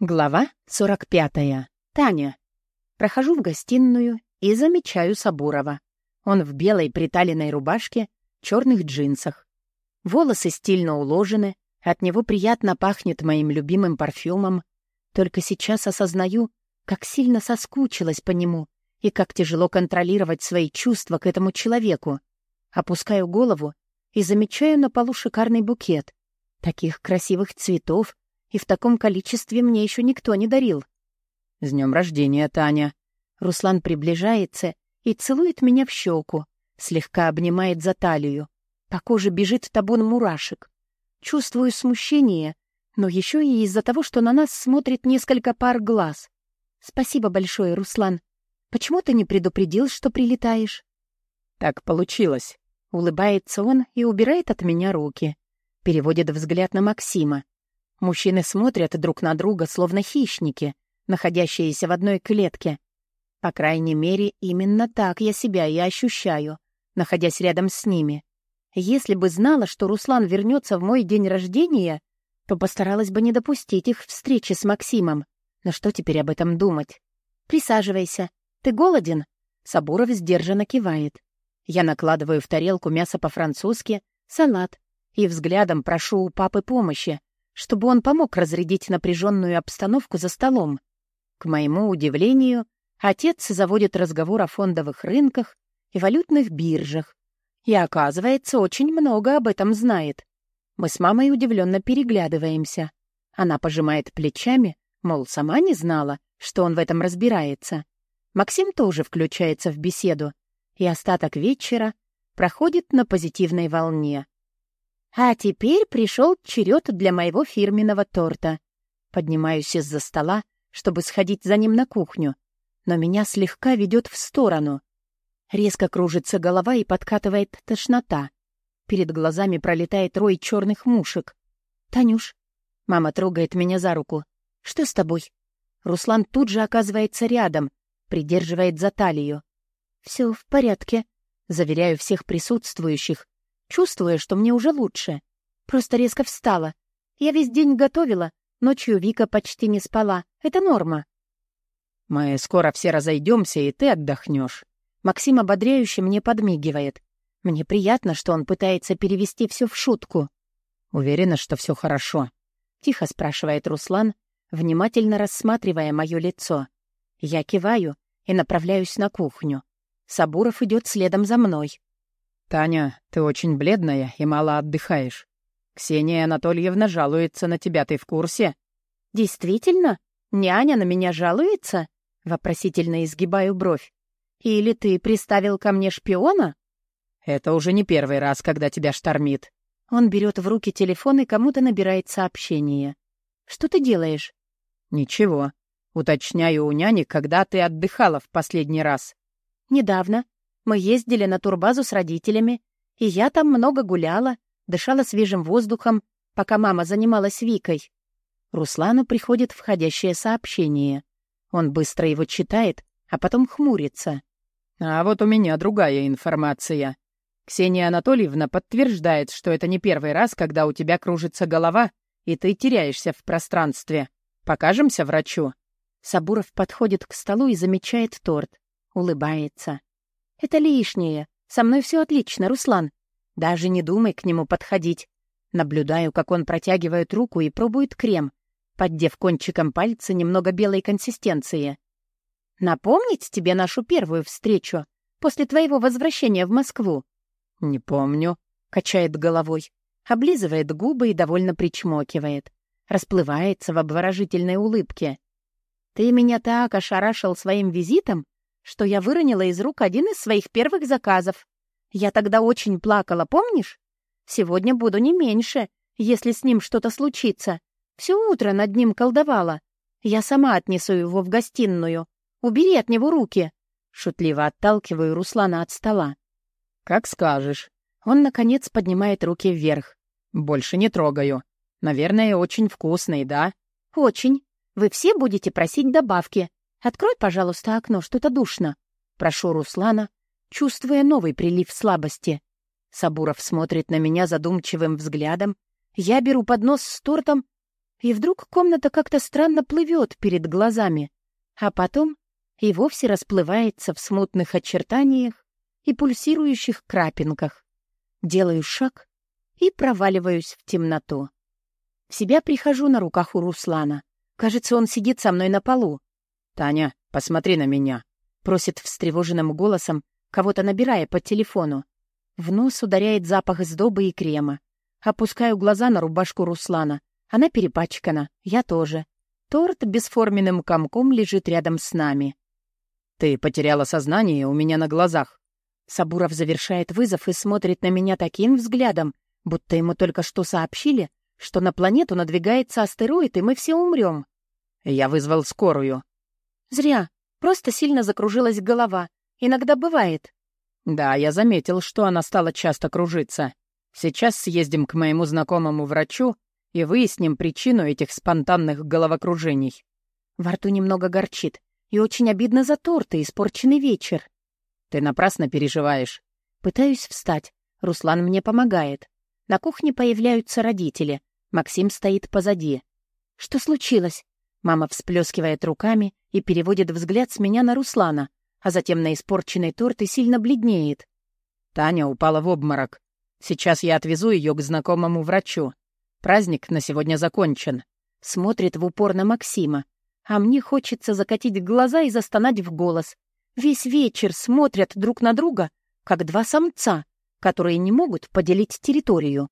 Глава 45. Таня. Прохожу в гостиную и замечаю Сабурова. Он в белой приталенной рубашке, черных джинсах. Волосы стильно уложены, от него приятно пахнет моим любимым парфюмом. Только сейчас осознаю, как сильно соскучилась по нему и как тяжело контролировать свои чувства к этому человеку. Опускаю голову и замечаю на полу шикарный букет. Таких красивых цветов и в таком количестве мне еще никто не дарил. «С днем рождения, Таня!» Руслан приближается и целует меня в щеку, слегка обнимает за талию. По коже бежит табун мурашек. Чувствую смущение, но еще и из-за того, что на нас смотрит несколько пар глаз. «Спасибо большое, Руслан. Почему ты не предупредил, что прилетаешь?» «Так получилось», — улыбается он и убирает от меня руки. Переводит взгляд на Максима. Мужчины смотрят друг на друга, словно хищники, находящиеся в одной клетке. По крайней мере, именно так я себя и ощущаю, находясь рядом с ними. Если бы знала, что Руслан вернется в мой день рождения, то постаралась бы не допустить их встречи с Максимом. Но что теперь об этом думать? «Присаживайся. Ты голоден?» Сабуров сдержанно кивает. Я накладываю в тарелку мясо по-французски, салат, и взглядом прошу у папы помощи, чтобы он помог разрядить напряженную обстановку за столом. К моему удивлению, отец заводит разговор о фондовых рынках и валютных биржах. И, оказывается, очень много об этом знает. Мы с мамой удивленно переглядываемся. Она пожимает плечами, мол, сама не знала, что он в этом разбирается. Максим тоже включается в беседу, и остаток вечера проходит на позитивной волне. А теперь пришел черед для моего фирменного торта. Поднимаюсь из-за стола, чтобы сходить за ним на кухню, но меня слегка ведет в сторону. Резко кружится голова и подкатывает тошнота. Перед глазами пролетает рой черных мушек. «Танюш!» Мама трогает меня за руку. «Что с тобой?» Руслан тут же оказывается рядом, придерживает за талию. «Все в порядке», — заверяю всех присутствующих, чувствуя, что мне уже лучше. Просто резко встала. Я весь день готовила, ночью Вика почти не спала. Это норма. «Мы скоро все разойдемся, и ты отдохнешь. Максим ободряюще мне подмигивает. Мне приятно, что он пытается перевести все в шутку. «Уверена, что все хорошо?» — тихо спрашивает Руслан, внимательно рассматривая мое лицо. Я киваю и направляюсь на кухню. Сабуров идет следом за мной. «Таня, ты очень бледная и мало отдыхаешь. Ксения Анатольевна жалуется на тебя, ты в курсе?» «Действительно? Няня на меня жалуется?» Вопросительно изгибаю бровь. «Или ты приставил ко мне шпиона?» «Это уже не первый раз, когда тебя штормит». Он берет в руки телефон и кому-то набирает сообщение. «Что ты делаешь?» «Ничего. Уточняю у няни, когда ты отдыхала в последний раз». «Недавно. Мы ездили на турбазу с родителями, и я там много гуляла, дышала свежим воздухом, пока мама занималась Викой. Руслану приходит входящее сообщение. Он быстро его читает, а потом хмурится. «А вот у меня другая информация. Ксения Анатольевна подтверждает, что это не первый раз, когда у тебя кружится голова, и ты теряешься в пространстве. Покажемся врачу?» Сабуров подходит к столу и замечает торт. Улыбается. «Это лишнее. Со мной все отлично, Руслан. Даже не думай к нему подходить. Наблюдаю, как он протягивает руку и пробует крем, поддев кончиком пальца немного белой консистенции. «Напомнить тебе нашу первую встречу после твоего возвращения в Москву?» «Не помню», — качает головой, облизывает губы и довольно причмокивает, расплывается в обворожительной улыбке. «Ты меня так ошарашил своим визитом, что я выронила из рук один из своих первых заказов. Я тогда очень плакала, помнишь? Сегодня буду не меньше, если с ним что-то случится. Все утро над ним колдовала. Я сама отнесу его в гостиную. Убери от него руки. Шутливо отталкиваю Руслана от стола. «Как скажешь». Он, наконец, поднимает руки вверх. «Больше не трогаю. Наверное, очень вкусный, да?» «Очень. Вы все будете просить добавки. «Открой, пожалуйста, окно, что-то душно». Прошу Руслана, чувствуя новый прилив слабости. Сабуров смотрит на меня задумчивым взглядом. Я беру поднос с тортом И вдруг комната как-то странно плывет перед глазами, а потом и вовсе расплывается в смутных очертаниях и пульсирующих крапинках. Делаю шаг и проваливаюсь в темноту. В себя прихожу на руках у Руслана. Кажется, он сидит со мной на полу. «Таня, посмотри на меня», — просит встревоженным голосом, кого-то набирая по телефону. В нос ударяет запах сдобы и крема. Опускаю глаза на рубашку Руслана. Она перепачкана, я тоже. Торт бесформенным комком лежит рядом с нами. «Ты потеряла сознание у меня на глазах». Сабуров завершает вызов и смотрит на меня таким взглядом, будто ему только что сообщили, что на планету надвигается астероид, и мы все умрем. Я вызвал скорую. Зря. Просто сильно закружилась голова. Иногда бывает. Да, я заметил, что она стала часто кружиться. Сейчас съездим к моему знакомому врачу и выясним причину этих спонтанных головокружений. Во рту немного горчит, и очень обидно за торт и испорченный вечер. Ты напрасно переживаешь. Пытаюсь встать. Руслан мне помогает. На кухне появляются родители. Максим стоит позади. Что случилось? Мама всплескивает руками и переводит взгляд с меня на Руслана, а затем на испорченный торт и сильно бледнеет. Таня упала в обморок. Сейчас я отвезу ее к знакомому врачу. Праздник на сегодня закончен. Смотрит в упор на Максима. А мне хочется закатить глаза и застонать в голос. Весь вечер смотрят друг на друга, как два самца, которые не могут поделить территорию.